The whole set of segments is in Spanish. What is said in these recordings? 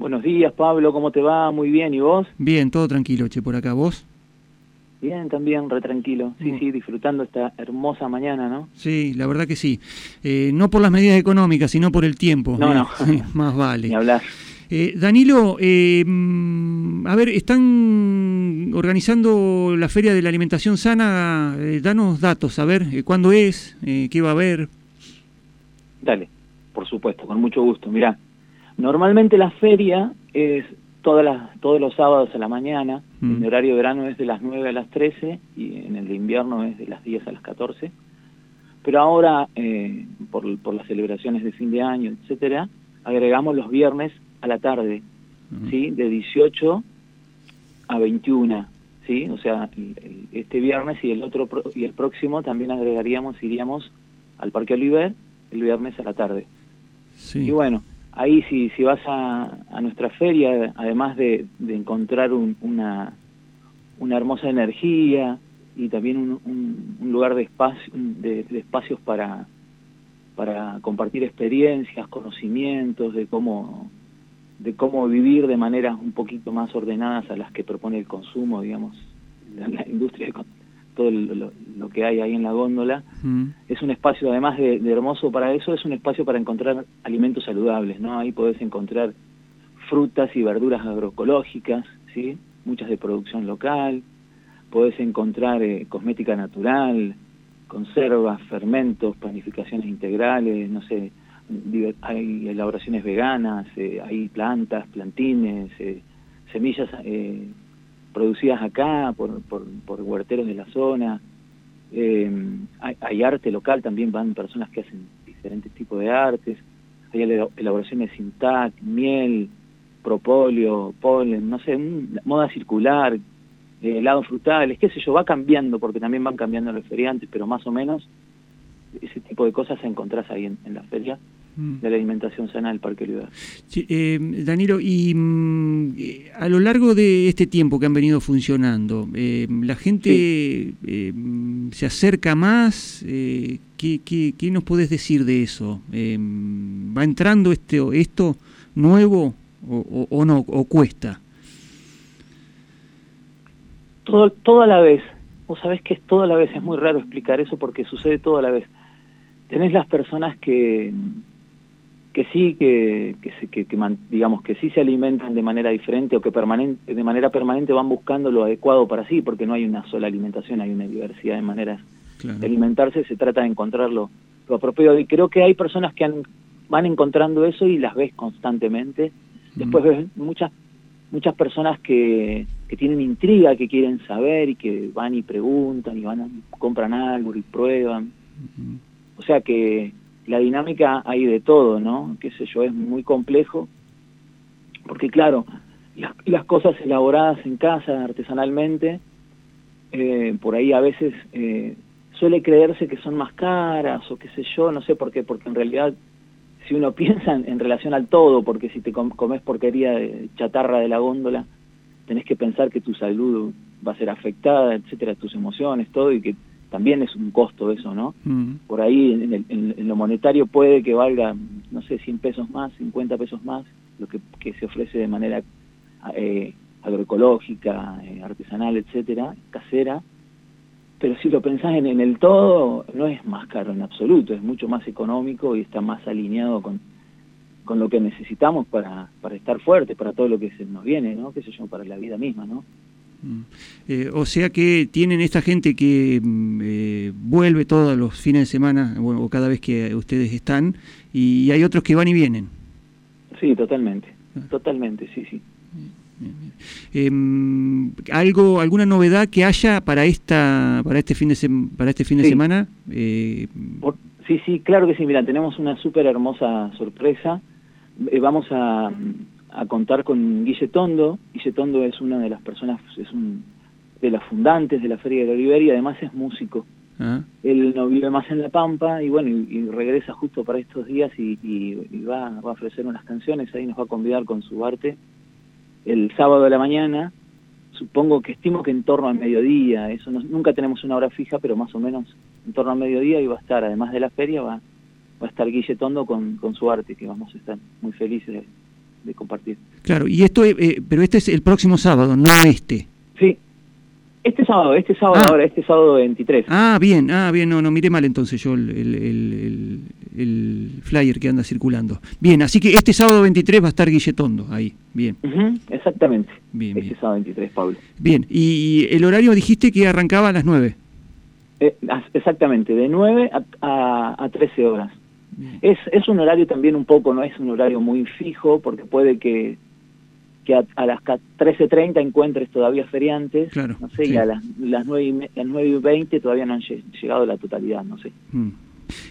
Buenos días, Pablo, ¿cómo te va? Muy bien, ¿y vos? Bien, todo tranquilo, che, por acá, ¿vos? Bien, también, re tranquilo. Sí, Mm. sí, disfrutando esta hermosa mañana, ¿no? Sí, la verdad que sí. Eh, no por las medidas económicas, sino por el tiempo. No, eh, no. Más Ni vale. hablar. Eh, Danilo, eh, mm, a ver, están organizando la Feria de la Alimentación Sana. eh, danos datos, a ver, ¿cuándo es? ¿Qué va a haber? Dale, por supuesto, con mucho gusto. Mirá, normalmente la feria es todas las, todos los sábados a la mañana. Mm. En horario de verano es de las 9 a las 13 y en el de invierno es de las 10 a las 14. Pero ahora, eh, por, por las celebraciones de fin de año, etcétera, agregamos los viernes a la tarde, Mm. ¿sí? De 18 a 21, ¿sí? O sea, el- el- este viernes y el otro y el próximo también agregaríamos, iríamos al Parque Oliver el viernes a la tarde. Sí. Y bueno, ahí si, si vas a, a nuestra feria, además de, de encontrar un- una, una hermosa energía y también un, un- un lugar de, espacio, de, espacios para, para compartir experiencias, conocimientos de cómo de cómo vivir de maneras un poquito más ordenadas a las que propone el consumo, digamos, la, la industria, de con- todo lo, que hay ahí en la góndola, Mm. es un espacio, además de, de hermoso para eso, es un espacio para encontrar alimentos saludables, ¿no? Ahí podés encontrar frutas y verduras agroecológicas, ¿sí? Muchas de producción local, podés encontrar eh, cosmética natural, conservas, fermentos, panificaciones integrales, no sé, hay elaboraciones veganas, eh, hay plantas, plantines, eh, semillas eh, producidas acá por, por, por huerteros de la zona, eh, hay, arte local, también van personas que hacen diferentes tipos de artes, hay ela- elaboraciones sin tac, miel, propóleo, polen, no sé, moda circular, eh, helados frutales, qué sé yo, va cambiando porque también van cambiando los feriantes, pero más o menos ese tipo de cosas encontrás ahí en, en la feria. De la alimentación sana del Parque Olivar. Sí, eh, Danilo, y mm, eh, a lo largo de este tiempo que han venido funcionando, eh, ¿la gente eh, mm, se acerca más? ¿qué, qué, qué nos podés decir de eso? ¿Va entrando este, esto nuevo o, o- o no? ¿O cuesta? todo, todo a la vez. Vos sabés que es todo a la vez, es muy raro explicar eso porque sucede todo a la vez. Tenés las personas que que sí que que, que, que man- digamos que sí se alimentan de manera diferente o que permanente de manera permanente van buscando lo adecuado para sí porque no hay una sola alimentación hay una diversidad de maneras Claro. de alimentarse se trata de encontrar lo, lo apropiado y creo que hay personas que han, van encontrando eso y las ves constantemente después Mm. ves muchas muchas personas que, que tienen intriga que quieren saber y que van y preguntan y van a, compran algo y prueban o sea que la dinámica hay de todo, ¿no? Qué sé yo, es muy complejo, porque claro, las, las cosas elaboradas en casa artesanalmente, eh, por ahí a veces eh, suele creerse que son más caras o qué sé yo, no sé por qué, porque en realidad si uno piensa en, relación al todo, porque si te com- comes porquería de chatarra de la góndola, tenés que pensar que tu salud va a ser afectada, etcétera, tus emociones, todo, y que también es un costo eso, ¿no? Mm. por ahí en, el- en- lo monetario puede que valga, no sé, 100 pesos más, 50 pesos más, lo que, que se ofrece de manera eh, agroecológica, eh, artesanal, etcétera, casera. Pero si lo pensás en, en el todo, no es más caro en absoluto, es mucho más económico y está más alineado con, con lo que necesitamos para, para estar fuertes, para todo lo que se nos viene, ¿no? Qué sé yo, para la vida misma, ¿no? Mm. Eh, o sea que tienen esta gente que mm, eh, vuelve todos los fines de semana bueno, o cada vez que ustedes están y hay otros que van y vienen. Sí, totalmente, totalmente, sí, sí. Eh, algo alguna novedad que haya para esta para este fin de sem- para este fin de semana Eh, Por- sí, sí, claro que sí. Mira, tenemos una súper hermosa sorpresa. Vamos a, a contar con Guille Tondo. Guille Tondo es una de las personas, es un de las fundantes de la Feria de Oliver y además es músico. ah, Él no vive más en La Pampa y bueno, y, y regresa justo para estos días y, y- y va, va a ofrecer unas canciones, ahí nos va a convidar con su arte el sábado de la mañana, supongo que estimo que en torno al mediodía, eso no- nunca tenemos una hora fija, pero más o menos en torno al mediodía y va a estar, además de la feria, va, va a estar Guille Tondo con, con su arte, que vamos a estar muy felices de, de compartir. Claro, y esto, eh, pero este es el próximo sábado, no este. Sí, este sábado, este sábado Ah. ahora, este sábado 23. Ah, bien, ah, bien, no, no miré mal entonces yo el, el- el- flyer que anda circulando. Bien, así que este sábado 23 va a estar Guilletondo ahí, bien, exactamente, bien, este bien. sábado 23, Pablo. Bien, y, y el horario dijiste que arrancaba a las 9. Eh, exactamente, de 9 a, a, a 13 horas. Es, es un horario también un poco, no es un horario muy fijo, porque puede que, que a, a las ca- 13.30 encuentres todavía feriantes, Claro, no sé, sí. y a las, las 9 y, las 9 y 20 todavía no han lle- llegado a la totalidad, no sé. Mm.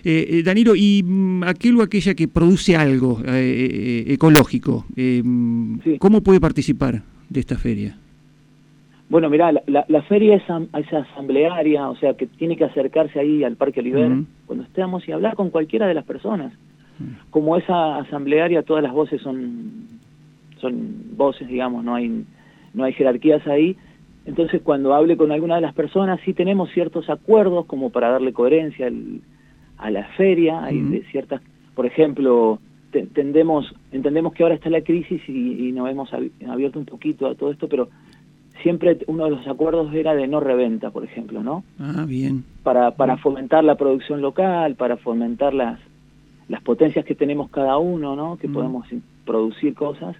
Eh, eh, Danilo, y mm, aquel o aquella que produce algo eh, eh, ecológico, eh, mm, Sí. ¿cómo puede participar de esta feria? Bueno, mirá, la, la, la feria es, am- es asamblearia, o sea que tiene que acercarse ahí al Parque Oliver cuando estemos y hablar con cualquiera de las personas. Como esa asamblearia, todas las voces son, son voces, digamos, no hay, no hay jerarquías ahí. Entonces, cuando hable con alguna de las personas, sí tenemos ciertos acuerdos como para darle coherencia al- a la feria, hay de ciertas, por ejemplo, te- tendemos, entendemos que ahora está la crisis y, y nos hemos abi- abierto un poquito a todo esto, pero siempre uno de los acuerdos era de no reventa, por ejemplo, ¿no? Ah, bien. Para, para fomentar la producción local, para fomentar las, las potencias que tenemos cada uno, ¿no? Que Mm. podemos producir cosas.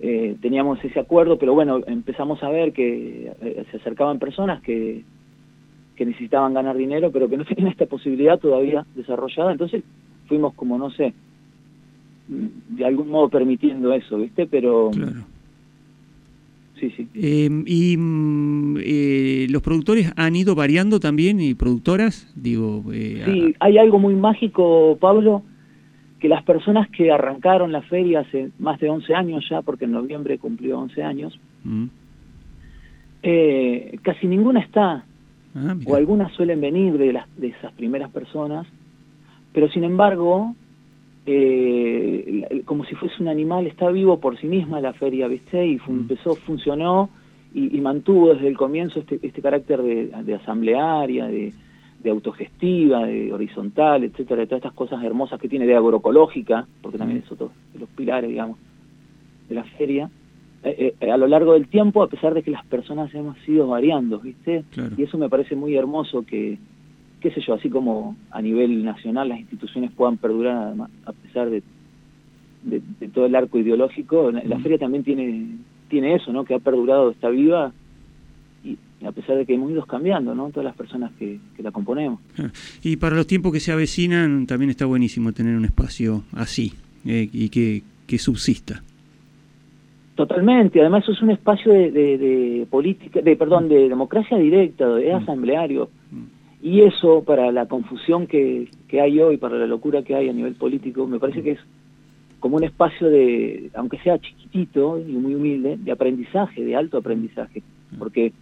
Eh, teníamos ese acuerdo, pero bueno, empezamos a ver que eh, se acercaban personas que, que necesitaban ganar dinero, pero que no tenían esta posibilidad todavía desarrollada. Entonces fuimos como, no sé, de algún modo permitiendo eso, ¿viste? Pero Claro. Sí, sí. Eh, y mm, eh, los productores han ido variando también y productoras, digo, eh, Sí, hay algo muy mágico, Pablo, que las personas que arrancaron la feria hace más de 11 años ya, porque en noviembre cumplió 11 años, mm. eh, casi ninguna está, Ah, o algunas suelen venir de, las, de esas primeras personas, pero sin embargo, eh, como si fuese un animal, está vivo por sí misma la feria, ¿viste? Y Mm. empezó, funcionó y, y mantuvo desde el comienzo este, este carácter de, de asamblearia, de, de autogestiva, de horizontal, etcétera, de todas estas cosas hermosas que tiene de agroecológica, porque también Mm. es otro de los pilares, digamos, de la feria. Eh, eh, a lo largo del tiempo, a pesar de que las personas hemos ido variando, ¿viste? Claro. Y eso me parece muy hermoso que, qué sé yo, así como a nivel nacional las instituciones puedan perdurar a pesar de, de, de todo el arco ideológico, la, la feria también tiene tiene eso, ¿no? Que ha perdurado, está viva y a pesar de que hemos ido cambiando, ¿no? Todas las personas que, que la componemos. Ah, Y para los tiempos que se avecinan también está buenísimo tener un espacio así eh, y que, que subsista. Totalmente, además es un espacio de, de, de política, de perdón, de democracia directa, de Mm. asambleario. Mm. Y eso, para la confusión que, que hay hoy, para la locura que hay a nivel político, me parece que es como un espacio de, aunque sea chiquitito y muy humilde, de aprendizaje, de alto aprendizaje. Porque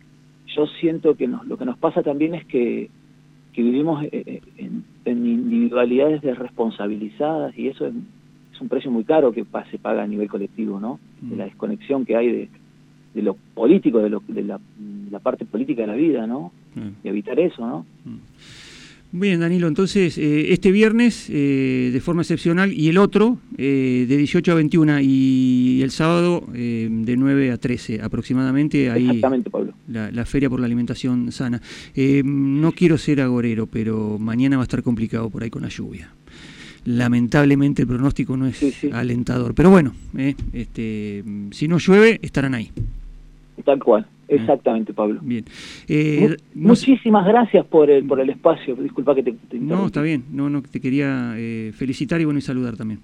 yo siento que nos, lo que nos pasa también es que, que vivimos eh, eh, en, en individualidades desresponsabilizadas y eso es, es un precio muy caro que se paga a nivel colectivo, ¿no? De la desconexión que hay de, de lo político, de, lo, de la, la parte política de la vida, ¿no? Ah. Y evitar eso, ¿no? Bien, Danilo, entonces eh, este viernes eh, de forma excepcional y el otro eh, de 18 a 21 y el sábado de 9 a 13 aproximadamente, ahí Exactamente, Pablo. la, la Feria por la Alimentación Sana. No quiero ser agorero, pero mañana va a estar complicado por ahí con la lluvia. Lamentablemente el pronóstico no es Sí, sí. alentador, pero bueno, eh, este, si no llueve estarán ahí. Tal cual. Exactamente, Pablo. Bien. Eh, no Muchísimas gracias por el, por el espacio. Disculpa que te, te No, está bien. No, no, te quería eh, felicitar y bueno y saludar también.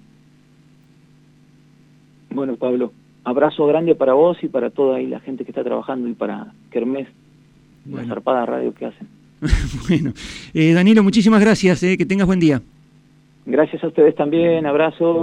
Bueno, Pablo, abrazo grande para vos y para toda ahí la gente que está trabajando y para Kermés, la zarpada radio que hacen. bueno, eh, Danilo, muchísimas gracias. eh, que tengas buen día. Gracias a ustedes también, abrazo.